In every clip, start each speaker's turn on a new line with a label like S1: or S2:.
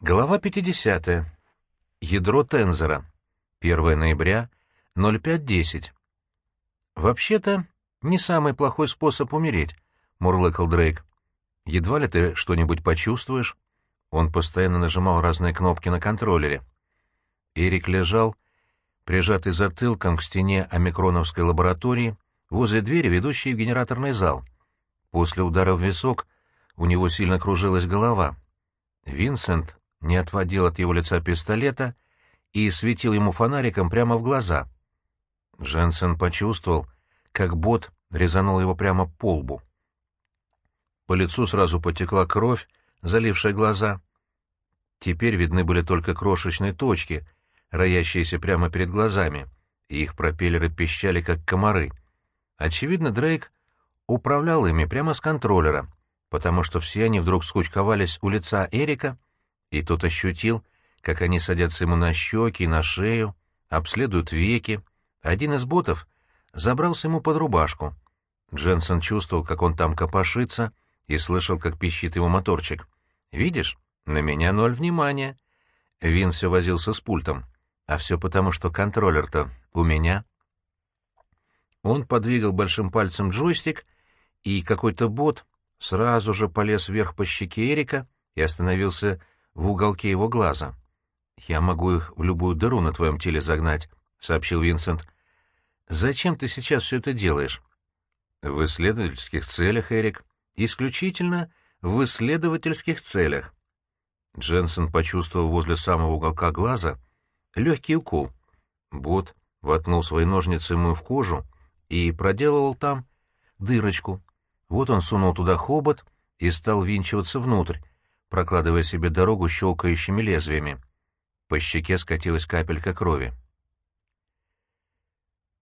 S1: Глава 50. Ядро тензора. 1 ноября, 05.10. «Вообще-то, не самый плохой способ умереть», — мурлыкал Дрейк. «Едва ли ты что-нибудь почувствуешь?» Он постоянно нажимал разные кнопки на контроллере. Эрик лежал, прижатый затылком к стене омикроновской лаборатории, возле двери, ведущей в генераторный зал. После удара в висок у него сильно кружилась голова. Винсент не отводил от его лица пистолета и светил ему фонариком прямо в глаза. Дженсен почувствовал, как бот резанул его прямо по лбу. По лицу сразу потекла кровь, залившая глаза. Теперь видны были только крошечные точки, роящиеся прямо перед глазами, и их пропеллеры пищали, как комары. Очевидно, Дрейк управлял ими прямо с контроллера, потому что все они вдруг скучковались у лица Эрика и тот ощутил, как они садятся ему на щеки на шею, обследуют веки. Один из ботов забрался ему под рубашку. Дженсен чувствовал, как он там копошится, и слышал, как пищит его моторчик. «Видишь, на меня ноль внимания». Вин все возился с пультом. А все потому, что контроллер-то у меня. Он подвигал большим пальцем джойстик, и какой-то бот сразу же полез вверх по щеке Эрика и остановился в уголке его глаза. «Я могу их в любую дыру на твоем теле загнать», — сообщил Винсент. «Зачем ты сейчас все это делаешь?» «В исследовательских целях, Эрик. Исключительно в исследовательских целях». Дженсен почувствовал возле самого уголка глаза легкий укол. Бот воткнул свои ножницы ему в кожу и проделывал там дырочку. Вот он сунул туда хобот и стал винчиваться внутрь, прокладывая себе дорогу щелкающими лезвиями. По щеке скатилась капелька крови.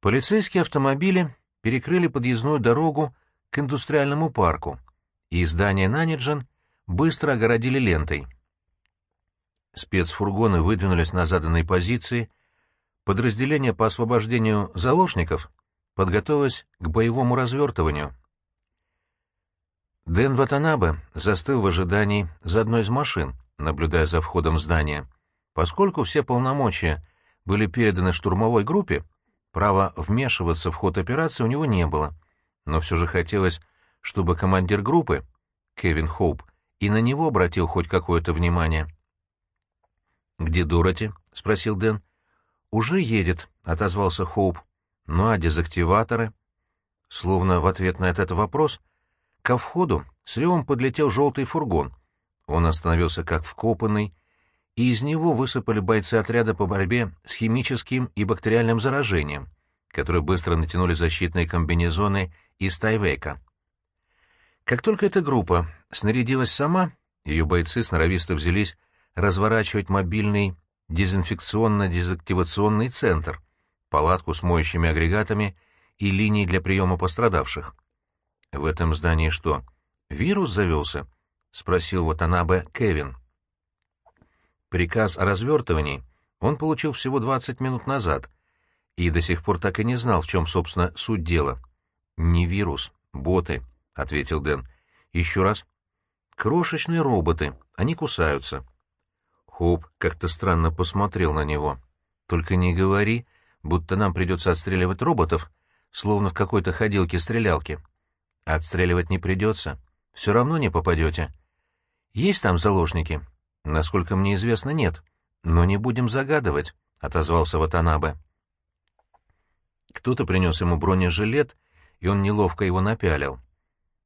S1: Полицейские автомобили перекрыли подъездную дорогу к индустриальному парку, и здание Наниджен быстро огородили лентой. Спецфургоны выдвинулись на заданные позиции, подразделение по освобождению заложников подготовилось к боевому развертыванию. Дэн Ватанабе застыл в ожидании за одной из машин, наблюдая за входом в здание. Поскольку все полномочия были переданы штурмовой группе, права вмешиваться в ход операции у него не было. Но все же хотелось, чтобы командир группы, Кевин Хоуп, и на него обратил хоть какое-то внимание. «Где Дороти?» — спросил Дэн. «Уже едет», — отозвался Хоуп. «Ну а дезактиваторы?» Словно в ответ на этот вопрос — Ко входу с ревом подлетел желтый фургон. Он остановился как вкопанный, и из него высыпали бойцы отряда по борьбе с химическим и бактериальным заражением, которые быстро натянули защитные комбинезоны из Тайвейка. Как только эта группа снарядилась сама, ее бойцы сноровисто взялись разворачивать мобильный дезинфекционно-дезактивационный центр, палатку с моющими агрегатами и линии для приема пострадавших. «В этом здании что, вирус завелся?» — спросил Ватанабе Кевин. Приказ о развертывании он получил всего 20 минут назад и до сих пор так и не знал, в чем, собственно, суть дела. «Не вирус, боты», — ответил Дэн. «Еще раз». «Крошечные роботы, они кусаются». Хоуп как-то странно посмотрел на него. «Только не говори, будто нам придется отстреливать роботов, словно в какой-то ходилке-стрелялке. Отстреливать не придется. Все равно не попадете. Есть там заложники? Насколько мне известно, нет. Но не будем загадывать, — отозвался Ватанабе. Кто-то принес ему бронежилет, и он неловко его напялил.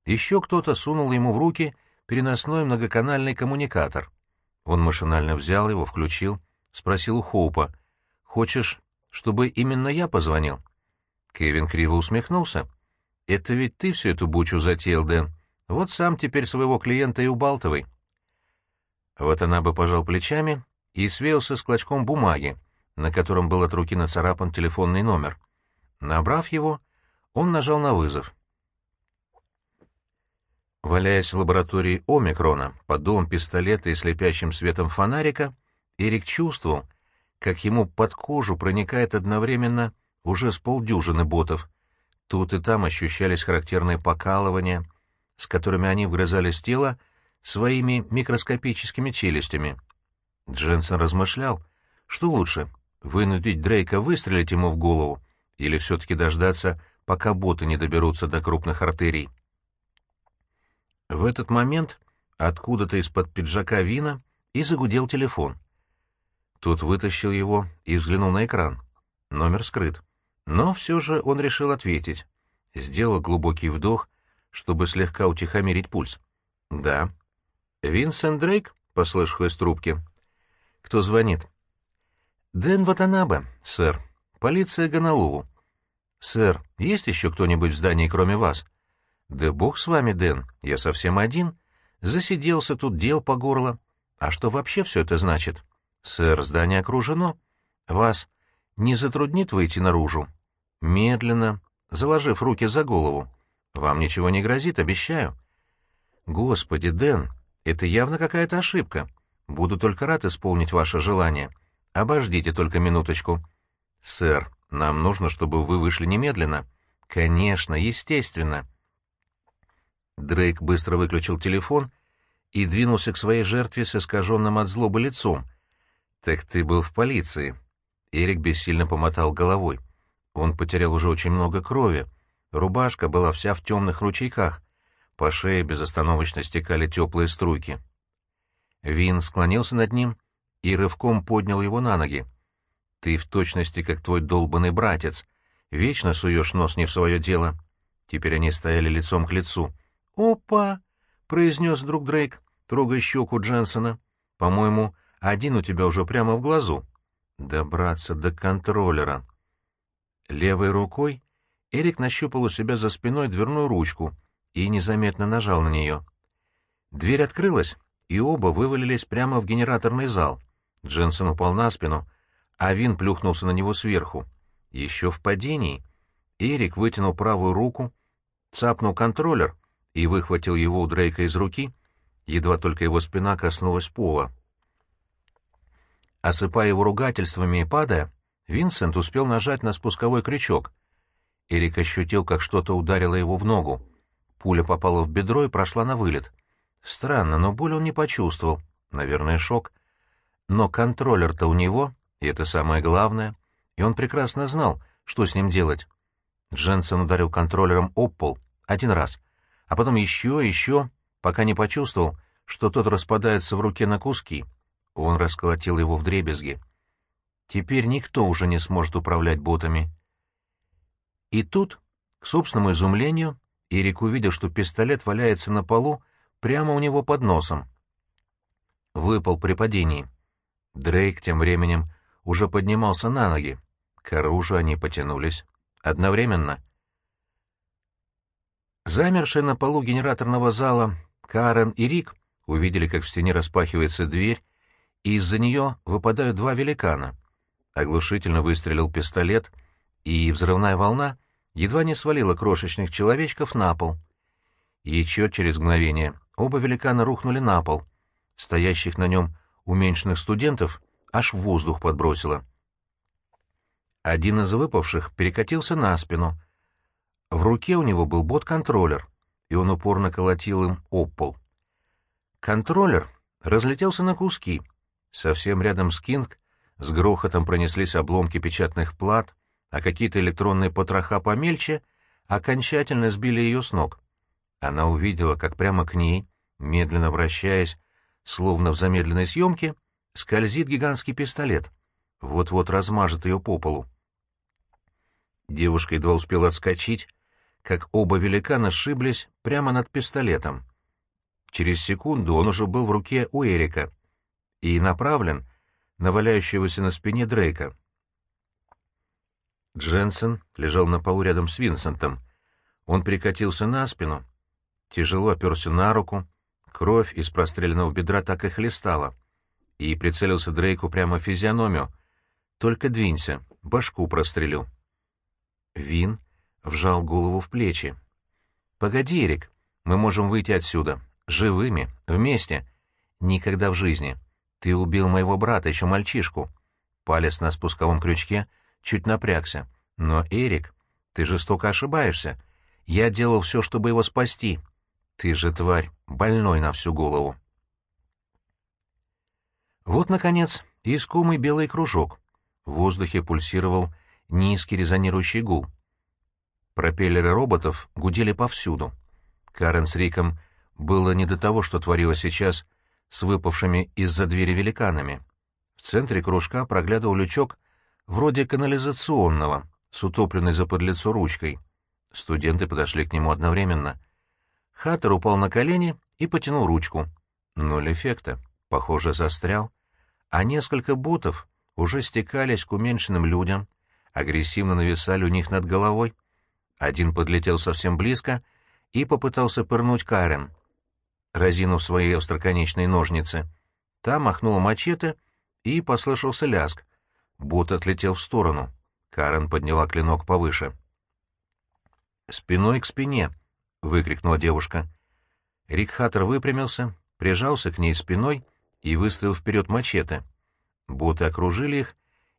S1: Еще кто-то сунул ему в руки переносной многоканальный коммуникатор. Он машинально взял его, включил, спросил у Хоупа. «Хочешь, чтобы именно я позвонил?» Кевин криво усмехнулся. Это ведь ты всю эту бучу затеял, Дэн. Вот сам теперь своего клиента и убалтывай. Вот она бы пожал плечами и свеялся с клочком бумаги, на котором был от руки нацарапан телефонный номер. Набрав его, он нажал на вызов. Валяясь в лаборатории Омикрона, под дулом пистолета и слепящим светом фонарика, Эрик чувствовал, как ему под кожу проникает одновременно уже с полдюжины ботов — Тут и там ощущались характерные покалывания, с которыми они вгрызались в тело своими микроскопическими челюстями. Дженсен размышлял, что лучше, вынудить Дрейка выстрелить ему в голову или все-таки дождаться, пока боты не доберутся до крупных артерий. В этот момент откуда-то из-под пиджака Вина и загудел телефон. Тот вытащил его и взглянул на экран. Номер скрыт. Но все же он решил ответить. Сделал глубокий вдох, чтобы слегка утихомирить пульс. «Да». «Винсент Дрейк?» — послышал из трубки. «Кто звонит?» «Дэн Ватанабе, сэр. Полиция Гонолулу». «Сэр, есть еще кто-нибудь в здании, кроме вас?» «Да бог с вами, Дэн. Я совсем один. Засиделся тут, дел по горло. А что вообще все это значит?» «Сэр, здание окружено. Вас не затруднит выйти наружу?» «Медленно, заложив руки за голову. Вам ничего не грозит, обещаю». «Господи, Дэн, это явно какая-то ошибка. Буду только рад исполнить ваше желание». Обождите только минуточку. Сэр, нам нужно, чтобы вы вышли немедленно. Конечно, естественно. Дрейк быстро выключил телефон и двинулся к своей жертве с искаженным от злобы лицом. «Так ты был в полиции». Эрик бессильно помотал головой. Он потерял уже очень много крови. Рубашка была вся в темных ручейках. По шее безостановочно стекали теплые струйки. Вин склонился над ним и рывком поднял его на ноги. «Ты в точности как твой долбанный братец. Вечно суешь нос не в свое дело». Теперь они стояли лицом к лицу. «Опа!» — произнес друг Дрейк, трогая щеку Дженсона. «По-моему, один у тебя уже прямо в глазу». «Добраться до контроллера». Левой рукой Эрик нащупал у себя за спиной дверную ручку и незаметно нажал на нее. Дверь открылась, и оба вывалились прямо в генераторный зал. Дженсен упал на спину, а Вин плюхнулся на него сверху. Еще в падении Эрик вытянул правую руку, цапнул контроллер и выхватил его у Дрейка из руки, едва только его спина коснулась пола. Осыпая его ругательствами и падая, Винсент успел нажать на спусковой крючок. Эрик ощутил, как что-то ударило его в ногу. Пуля попала в бедро и прошла на вылет. Странно, но боль он не почувствовал. Наверное, шок. Но контроллер-то у него, и это самое главное, и он прекрасно знал, что с ним делать. Дженсен ударил контроллером об пол один раз, а потом еще, еще, пока не почувствовал, что тот распадается в руке на куски. Он расколотил его в дребезги. Теперь никто уже не сможет управлять ботами. И тут, к собственному изумлению, Эрик увидел, что пистолет валяется на полу прямо у него под носом. Выпал при падении. Дрейк тем временем уже поднимался на ноги. К оружию они потянулись. Одновременно. Замершие на полу генераторного зала Карен и Рик увидели, как в стене распахивается дверь, и из-за нее выпадают два великана. Оглушительно выстрелил пистолет, и взрывная волна едва не свалила крошечных человечков на пол. Еще через мгновение оба великана рухнули на пол. Стоящих на нем уменьшенных студентов аж в воздух подбросило. Один из выпавших перекатился на спину. В руке у него был бот-контроллер, и он упорно колотил им об пол. Контроллер разлетелся на куски. Совсем рядом с Кинг с грохотом пронеслись обломки печатных плат, а какие-то электронные потроха помельче окончательно сбили ее с ног. Она увидела, как прямо к ней, медленно вращаясь, словно в замедленной съемке, скользит гигантский пистолет. Вот-вот размажет ее по полу. Девушка едва успела отскочить, как оба великана сшиблись прямо над пистолетом. Через секунду он уже был в руке у Эрика и направлен на валяющегося на спине Дрейка. Дженсен лежал на полу рядом с Винсентом. Он перекатился на спину, тяжело оперся на руку, Кровь из простреленного бедра так и хлестала. И прицелился Дрейку прямо в физиономию. «Только двинься, башку прострелю». Вин вжал голову в плечи. «Погоди, Эрик, мы можем выйти отсюда. Живыми, вместе. Никогда в жизни. Ты убил моего брата, еще мальчишку». Палец на спусковом крючке чуть напрягся. «Но, Эрик, ты жестоко ошибаешься. Я делал все, чтобы его спасти. Ты же, тварь, больной на всю голову. Вот, наконец, искомый белый кружок. В воздухе пульсировал низкий резонирующий гул. Пропеллеры роботов гудели повсюду. Карен с Риком было не до того, что творилось сейчас с выпавшими из-за двери великанами. В центре кружка проглядывал лючок вроде канализационного, с утопленной за подлицо ручкой. Студенты подошли к нему одновременно. Хаттер упал на колени и потянул ручку. Ноль эффекта. Похоже, застрял. А несколько ботов уже стекались к уменьшенным людям, агрессивно нависали у них над головой. Один подлетел совсем близко и попытался пырнуть Карен, разинув свои остроконечные ножницы. Та махнула мачете, и послышался ляск. Бот отлетел в сторону. Карен подняла клинок повыше. «Спиной к спине!» — выкрикнула девушка. Рик Хаттер выпрямился, прижался к ней спиной и выставил вперед мачете. Боты окружили их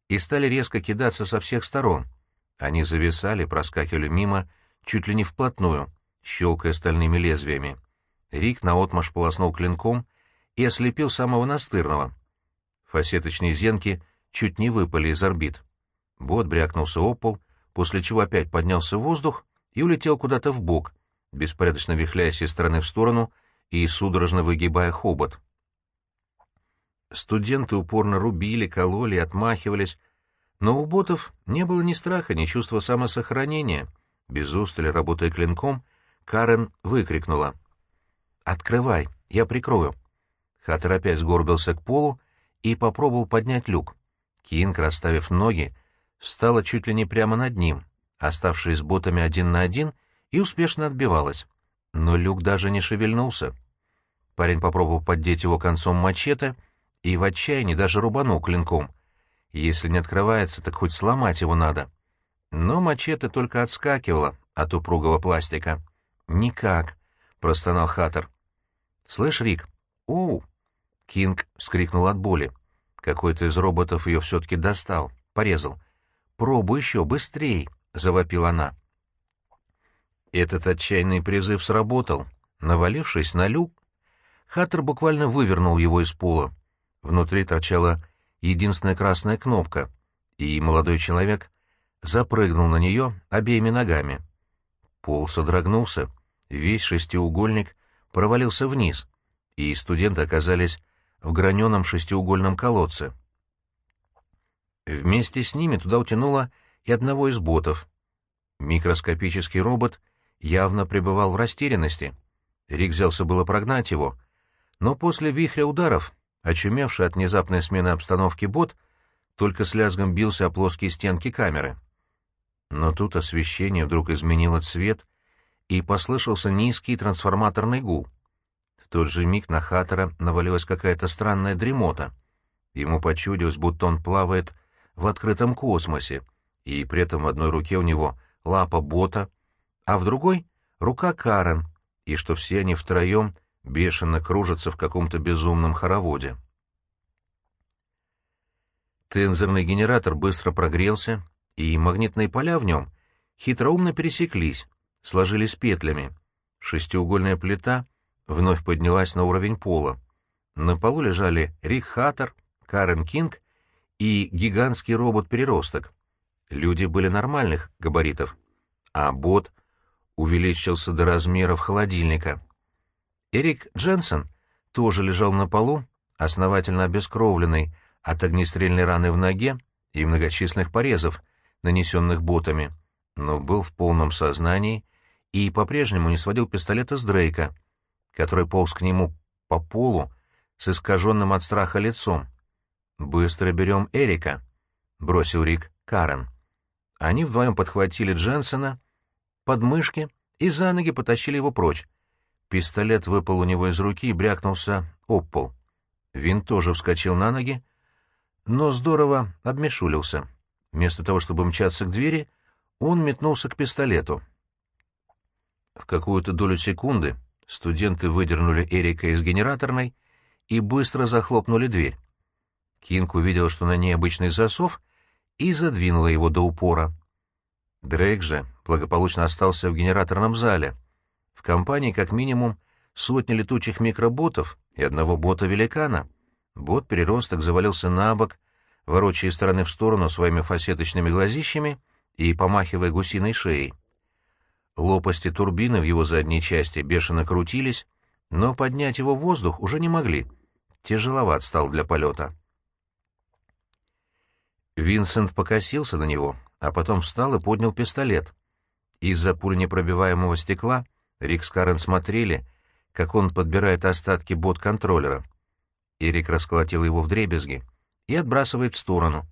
S1: и стали резко кидаться со всех сторон. Они зависали, проскакивали мимо, чуть ли не вплотную, щелкая стальными лезвиями. Рик наотмашь полоснул клинком и ослепил самого настырного. Фасеточные зенки чуть не выпали из орбит. Бот брякнулся о пол, после чего опять поднялся в воздух и улетел куда-то в бок, беспорядочно вихляясь из стороны в сторону и судорожно выгибая хобот. Студенты упорно рубили, кололи, отмахивались, но у ботов не было ни страха, ни чувства самосохранения. Без устали, работая клинком, Карен выкрикнула. «Открывай, я прикрою». Хаттер опять сгорбился к полу и попробовал поднять люк. Кинг, расставив ноги, встала чуть ли не прямо над ним, оставшись ботами один на один, и успешно отбивалась. Но люк даже не шевельнулся. Парень попробовал поддеть его концом мачете и в отчаянии даже рубанул клинком. Если не открывается, так хоть сломать его надо. Но мачете только отскакивала от упругого пластика. «Никак», — простонал Хаттер. «Слышь, Рик?» «Оу!» Кинг вскрикнул от боли. Какой-то из роботов ее все-таки достал, порезал. «Пробуй еще, быстрей!» — завопила она. Этот отчаянный призыв сработал. Навалившись на люк, Хаттер буквально вывернул его из пола. Внутри торчала единственная красная кнопка, и молодой человек запрыгнул на нее обеими ногами. Пол содрогнулся, весь шестиугольник провалился вниз, и студенты оказались в граненом шестиугольном колодце. Вместе с ними туда утянуло и одного из ботов. Микроскопический робот явно пребывал в растерянности. Рик взялся было прогнать его, но после вихря ударов, очумевший от внезапной смены обстановки бот, только с лязгом бился о плоские стенки камеры. Но тут освещение вдруг изменило цвет, и послышался низкий трансформаторный гул. В тот же миг на Хаттера навалилась какая-то странная дремота. Ему почудилось, будто он плавает в открытом космосе, и при этом в одной руке у него лапа бота, а в другой — рука Карен, и что все они втроем бешено кружатся в каком-то безумном хороводе. Тензорный генератор быстро прогрелся, и магнитные поля в нем хитроумно пересеклись, сложились петлями. Шестиугольная плита вновь поднялась на уровень пола. На полу лежали Рик Хаттер, Карен Кинг и гигантский робот-переросток. Люди были нормальных габаритов, а бот увеличился до размеров холодильника. Эрик Дженсен тоже лежал на полу, основательно обескровленный от огнестрельной раны в ноге и многочисленных порезов, нанесенных ботами, но был в полном сознании и по-прежнему не сводил пистолета с Дрейка, который полз к нему по полу с искаженным от страха лицом. «Быстро берем Эрика», — бросил Рик Карен. Они вдвоем подхватили Дженсона под мышки и за ноги потащили его прочь. Пистолет выпал у него из руки и брякнулся об пол. Вин тоже вскочил на ноги, но здорово обмешулился. Вместо того, чтобы мчаться к двери, он метнулся к пистолету. В какую-то долю секунды студенты выдернули Эрика из генераторной и быстро захлопнули дверь. Кинг увидел, что на ней обычный засов, и задвинула его до упора. Дрейк же благополучно остался в генераторном зале. В компании как минимум сотни летучих микроботов и одного бота-великана. Бот-переросток завалился на бок, ворочая из стороны в сторону своими фасеточными глазищами и помахивая гусиной шеей. Лопасти турбины в его задней части бешено крутились, но поднять его в воздух уже не могли. Тяжеловат стал для полета. Винсент покосился на него, а потом встал и поднял пистолет. Из-за пуленепробиваемого стекла Рик с Карен смотрели, как он подбирает остатки бот-контроллера. Эрик расколотил его в дребезги и отбрасывает в сторону.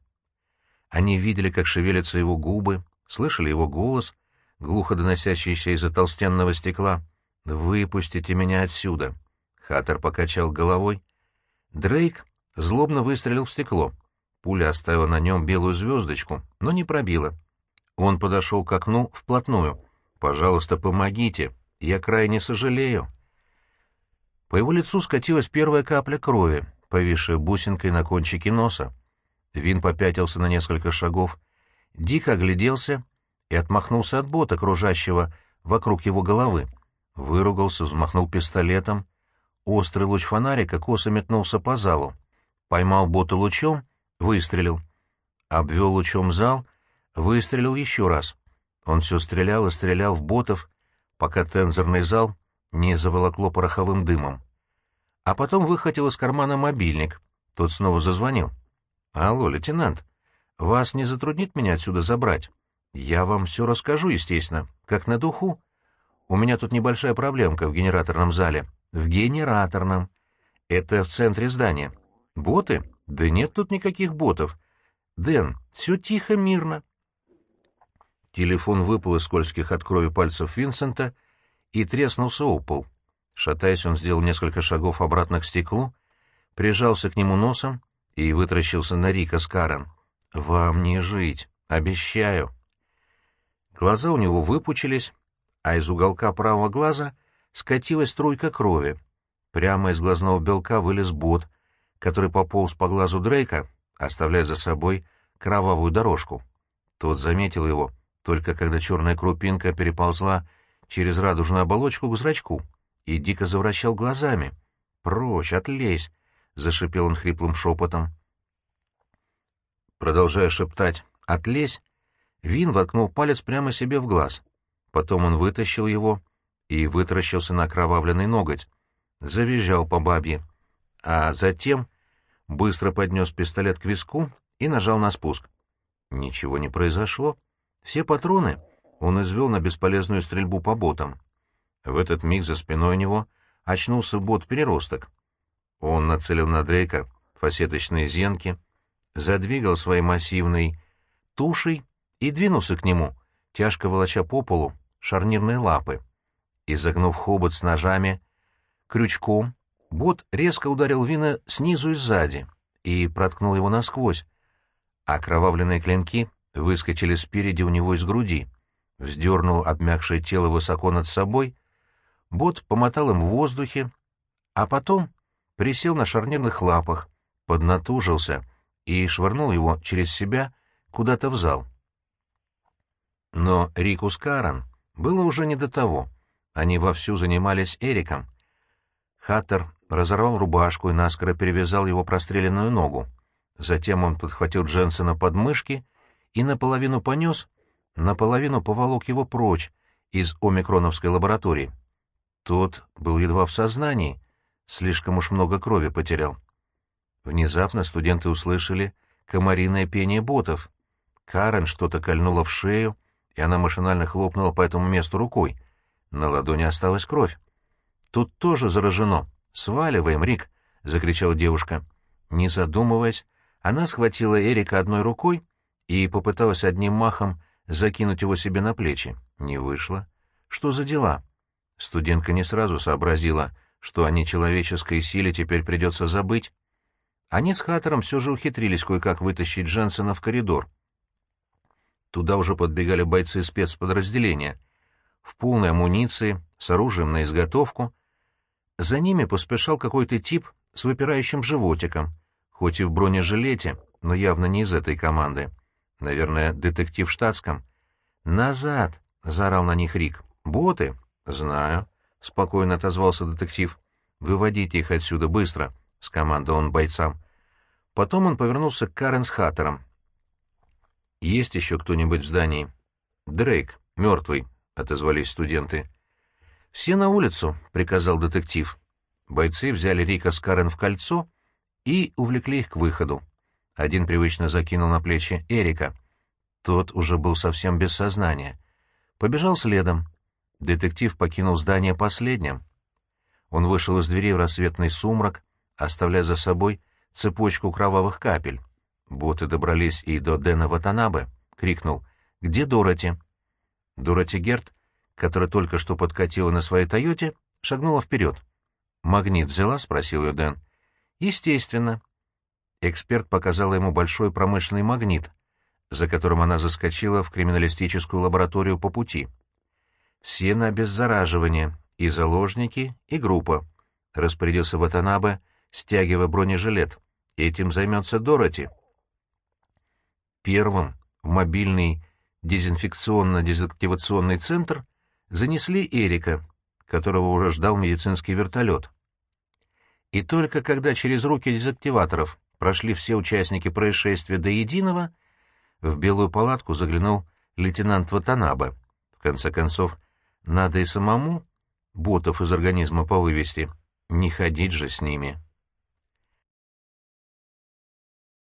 S1: Они видели, как шевелятся его губы, слышали его голос, глухо доносящийся из-за толстенного стекла. «Выпустите меня отсюда!» Хаттер покачал головой. Дрейк злобно выстрелил в стекло. Пуля оставила на нем белую звездочку, но не пробила. Он подошел к окну вплотную. «Пожалуйста, помогите. Я крайне сожалею». По его лицу скатилась первая капля крови, повисшая бусинкой на кончике носа. Вин попятился на несколько шагов, дико огляделся и отмахнулся от бота, кружащего вокруг его головы. Выругался, взмахнул пистолетом. Острый луч фонарика косо метнулся по залу. Поймал бота лучом, выстрелил. Обвел лучом зал, выстрелил еще раз. Он все стрелял и стрелял в ботов, пока тензорный зал не заволокло пороховым дымом. А потом выхватил из кармана мобильник. Тот снова зазвонил. «Алло, лейтенант, вас не затруднит меня отсюда забрать? Я вам все расскажу, естественно, как на духу. У меня тут небольшая проблемка в генераторном зале. В генераторном. Это в центре здания. Боты? Да нет тут никаких ботов. Дэн, все тихо, мирно». Телефон выпал из скользких от крови пальцев Винсента и треснулся о пол. Шатаясь, он сделал несколько шагов обратно к стеклу, прижался к нему носом и вытаращился на Рика с Карен. «Вам не жить, обещаю». Глаза у него выпучились, а из уголка правого глаза скатилась струйка крови. Прямо из глазного белка вылез бот, который пополз по глазу Дрейка, оставляя за собой кровавую дорожку. Тот заметил его, только когда черная крупинка переползла через радужную оболочку к зрачку и дико завращал глазами. «Прочь, отлезь!» — зашипел он хриплым шепотом. Продолжая шептать «отлезь», Вин воткнул палец прямо себе в глаз. Потом он вытащил его и вытаращился на окровавленный ноготь. Завизжал по бабье. А затем быстро поднес пистолет к виску и нажал на спуск. Ничего не произошло. Все патроны он извел на бесполезную стрельбу по ботам. В этот миг за спиной него очнулся бот-переросток. Он нацелил на Дрейка фасеточные зенки, задвигал своей массивной тушей и двинулся к нему, тяжко волоча по полу шарнирные лапы. Изогнув хобот с ножами, крючком, бот резко ударил Вина снизу и сзади и проткнул его насквозь. Окровавленные клинки выскочили спереди у него из груди. Вздернул обмякшее тело высоко над собой — Бот помотал им в воздухе, а потом присел на шарнирных лапах, поднатужился и швырнул его через себя куда-то в зал. Но Рику с Карен было уже не до того. Они вовсю занимались Эриком. Хаттер разорвал рубашку и наскоро перевязал его простреленную ногу. Затем он подхватил Дженсена под мышки и наполовину понес, наполовину поволок его прочь из омикроновской лаборатории. Тот был едва в сознании, слишком уж много крови потерял. Внезапно студенты услышали комариное пение ботов. Карен что-то кольнула в шею, и она машинально хлопнула по этому месту рукой. На ладони осталась кровь. «Тут тоже заражено. Сваливаем, Рик!» — закричала девушка. Не задумываясь, она схватила Эрика одной рукой и попыталась одним махом закинуть его себе на плечи. Не вышло. «Что за дела?» Студентка не сразу сообразила, что о нечеловеческой силе теперь придется забыть. Они с Хаттером все же ухитрились кое-как вытащить Дженсена в коридор. Туда уже подбегали бойцы спецподразделения. В полной амуниции, с оружием на изготовку. За ними поспешал какой-то тип с выпирающим животиком, хоть и в бронежилете, но явно не из этой команды. Наверное, детектив в штатском. «Назад!» — заорал на них Рик. «Боты!» «Знаю», — спокойно отозвался детектив. «Выводите их отсюда быстро. — скомандовал он бойцам. Потом он повернулся к Карен с Хаттером. «Есть еще кто-нибудь в здании?» «Дрейк, мертвый», — отозвались студенты. «Все на улицу», — приказал детектив. Бойцы взяли Рика с Карен в кольцо и увлекли их к выходу. Один привычно закинул на плечи Эрика. Тот уже был совсем без сознания. Побежал следом. Детектив покинул здание последним. Он вышел из двери в рассветный сумрак, оставляя за собой цепочку кровавых капель. Боты добрались и до Дэна Ватанабе. Крикнул «Где Дороти?» Дороти Герт, которая только что подкатила на своей «Тойоте», шагнула вперед. «Магнит взяла?» — спросил ее Дэн. «Естественно». Эксперт показал ему большой промышленный магнит, за которым она заскочила в криминалистическую лабораторию по пути. «Все на обеззараживание, и заложники, и группа», — распорядился Ватанабе, стягивая бронежилет. «Этим займется Дороти». Первым в мобильный дезинфекционно-дезактивационный центр занесли Эрика, которого уже ждал медицинский вертолет. И только когда через руки дезактиваторов прошли все участники происшествия до единого, в белую палатку заглянул лейтенант Ватанабе. В конце концов, надо и самому ботов из организма повывести, не ходить же с ними.